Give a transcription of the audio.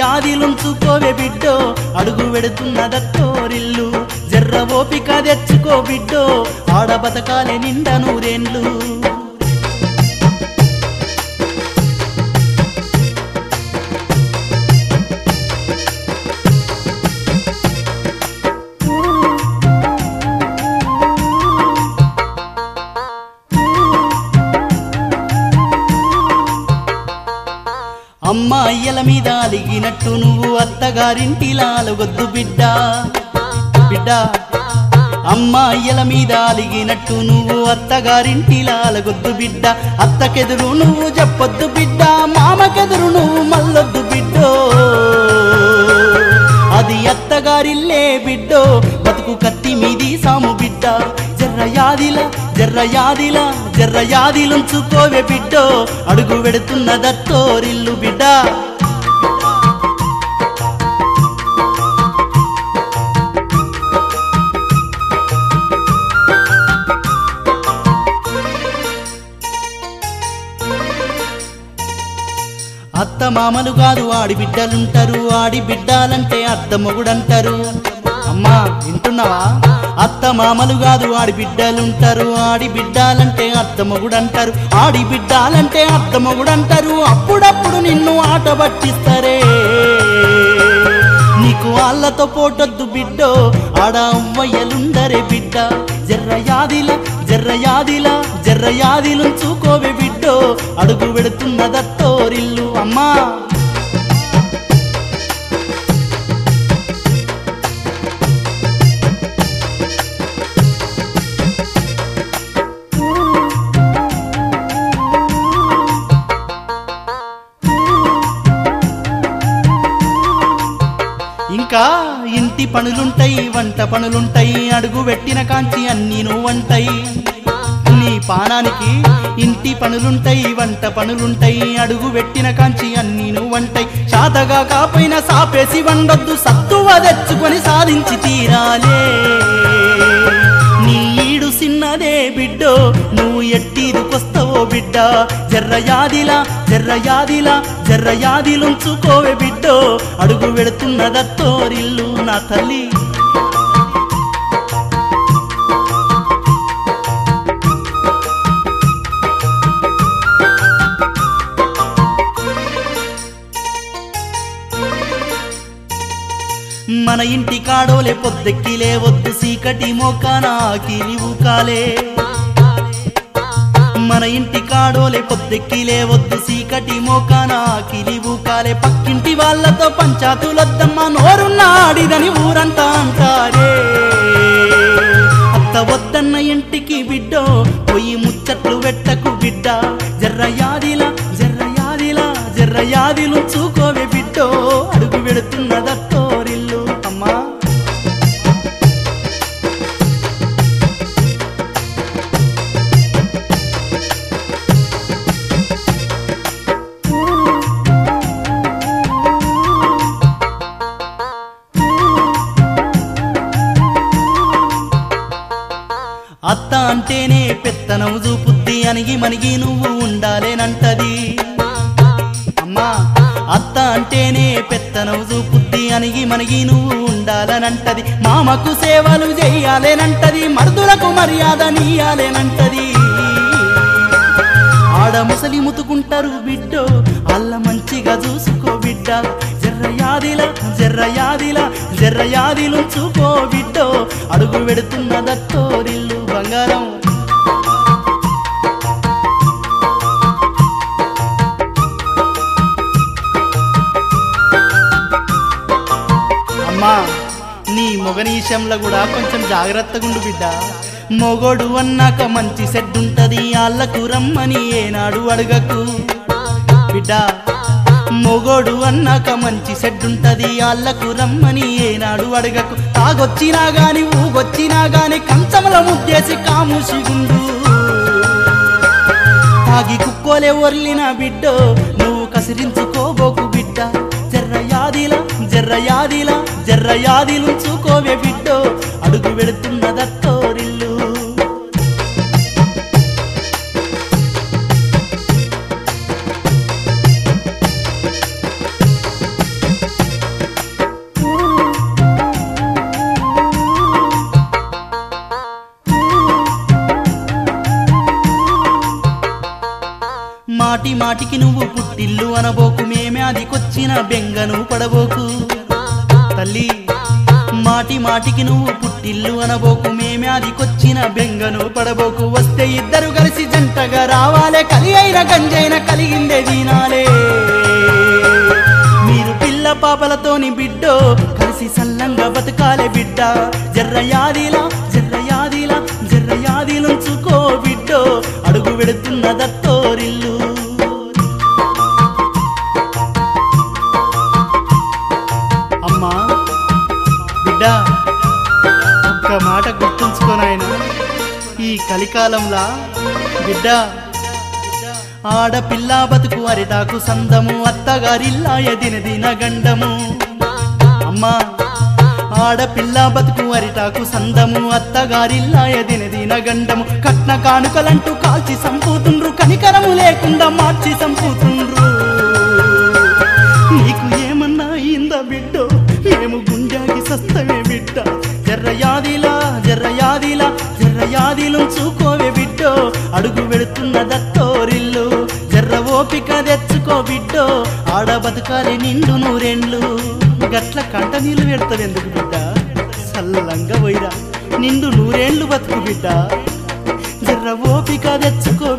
యాదిలుంచుకోవే బిడ్డో అడుగు వెడుతున్న దత్తోరిల్లు జర్ర ఓపిక తెచ్చుకో బిడ్డో ఆడ బతకాలే నిండా నూరేండ్లు. అయ్యల మీద అలిగినట్టు నువ్వు అత్తగారింటి లాలగొద్దు బిడ్డ. బిడ్డ అమ్మాయిల మీద అలిగినట్టు నువ్వు అత్తగారింటి లాలగొద్దు బిడ్డ. అత్తకెదురు నువ్వు చెప్పొద్దు బిడ్డ మామకెదురు నువ్వు మల్లొద్దు బిడ్డో. అది అత్తగారిల్లే బిడ్డో బతుకు కత్తి మీది సాము బిడ్డ. జర్ర యాదిల జర్ర జర్ర బిడ్డో. అడుగు వెడుతున్న దత్తోరిల్లు బిడ్డ. అత్త మామలు కాదు ఆడి బిడ్డలుంటారు. ఆడి బిడ్డాలంటే అత్త మొగుడంటారు అమ్మా వింటున్నావా? అత్త మామలు కాదు ఆడి బిడ్డలుంటారు. ఆడి బిడ్డాలంటే అత్త మొగుడంటారు ఆడి బిడ్డాలంటే అత్త మొగుడంటారు అప్పుడప్పుడు నిన్ను ఆట పట్టిస్తారే. నీకు వాళ్ళతో పోటొద్దు బిడ్డో. ఆడ అవ్వయ్యలుండరే బిడ్డ. జర్రయాదిలా జర్రయాదిలా జర్ర యాదిల బిడ్డో. అడుగు పెడుతున్నదత్త పనులుంటాయి వంట పనులుంటాయి అడుగు పెట్టిన కాంచి అన్ని నువ్వంటాయి నీ పానానికి ఇంటి పనులుంటాయి వంట పనులుంటాయి అడుగు పెట్టిన కాంచి అన్ని నువ్వంటాయి శాతగా కాపోయినా సాపేసి వండొద్దు సత్తువ తెచ్చుకొని సాధించి తీరాలే. నీ ఈడు సిన్నదే బిడ్డో నువ్వు ఎట్టిదుకొస్తావో బిడ్డ జర్ర యాదిలా జర్రయాదిలుంచుకోవే బిడ్డో. అడుగు వెడుతున్న నా తల్లి. మన ఇంటి కాడోలే పొద్దెక్కిలే వద్దు సీకటి మోకాన ఆకిలి ఊకాలే మన ఇంటి కాడోలే పొద్దెక్కిలే వద్దు సీకటి మోకాన ఆకిలి ఊకాలే పక్కింటి వాళ్ళతో పంచాతులొద్దమ్మ నోరున్నాడిదని ఊరంతా అంటారే. అత్త వద్దన్న ఇంటికి బిడ్డో పొయ్యి ముచ్చట్లు పెట్టకు బిడ్డ. జర్రయాదిలా జర్రయాదిలా జర్రయాదిలు చూకోవే బిడ్డో అడుగు వెడుతున్న పెత్తనం చూపుద్ది అనిగి మనిగి నువ్వు ఉండాలేనంటది. అమ్మా అత్త అంటేనే పెత్తనం చూపుద్ది అనిగి మనిగి నువ్వు ఉండాలనంటది. మామకు సేవలు చెయ్యాలేనంటది మరుదులకు మర్యాద నీయాలేనంటది. ఆడ ముసలి ముతుకుంటారు బిడ్డో అల్ల మంచిగా చూసుకో బిడ్డ. జర్ర యాదిల జర్ర యాదిల బిడ్డో. అడుగు పెడుతున్న దత్తోరిల్లు బంగారం. విషయంలో కూడా కొంచెం జాగ్రత్తగా ఉండు బిడ్డ. మొగోడు అన్నాక మంచి సెడ్ ఉంటది ఆళ్ళకు రమ్మని ఏనాడు అడగకు. బిడ్డ మొగోడు అన్నాక మంచి సెడ్ ఉంటది ఆళ్ళకు రమ్మని ఏనాడు అడగకు. తాగొచ్చినా గాని ఊగొచ్చినా గాని కంచముల ముద్దేసి కాముషిగుండు తాగి కుక్కోలే ఒర్లిన బిడ్డో నువ్వు కసిరించుకోబోకు బిడ్డ. జర్ర జర్రయాదిలా జర్రయాదిలుంచుకోవే బిడ్డో అడుగు వెళుతున్నదత్తోరిల్లు మాటి మాటికి నువ్వు పుట్టిల్లు అనబోకు మేమే అదికొచ్చిన బెంగను పడబోకు. తల్లి. మాటి మాటికి నువ్వు పుట్టిల్లు అనబోకు. మేమే బెంగను పడబోకు. వస్తే ఇద్దరు కలిసి జంటగా రావాలే. కలి అయిన గంజైన కలిగిందే దీనాలే. మీరు పిల్ల పాపలతోని బిడ్డో కలిసి సల్లంగా బతకాలే బిడ్డ. జర్ర జర్రయాదిలా జర్రయాదిలుంచుకో బిడ్డో. అడుగు వెడుతున్న దత్తోరిల్లు. బిడ్డా ఒక్క మాట గుర్తుంచుకోనాయన ఈ కలికాలంలా బిడ్డ ఆడపిల్ల బతుకు అరిటాకు సందము అత్తగారిల్లా ఎదిన గండము. అమ్మా ఆడపిల్ల బతుకు అరిటాకు సందము అత్తగారిల్లా ఎదిన గండము. కట్న కానుకలంటూ కాల్చి సంపుతుండ్రు కనికరము లేకుండా మార్చి సంపుతుండ్రు. అడుగు వెళుతున్నదత్తోరిల్లు జర్ర ఓపిక తెచ్చుకో బిడ్డో ఆడ బతకాలి నిండు నూరెండ్లు. గట్ల కంట నీళ్ళు పెడతావు ఎందుకు బిడ్డ? చల్లంగా పోయిరా నిండు నూరేండ్లు బతుకు బిడ్డ. జర్ర ఓపిక తెచ్చుకో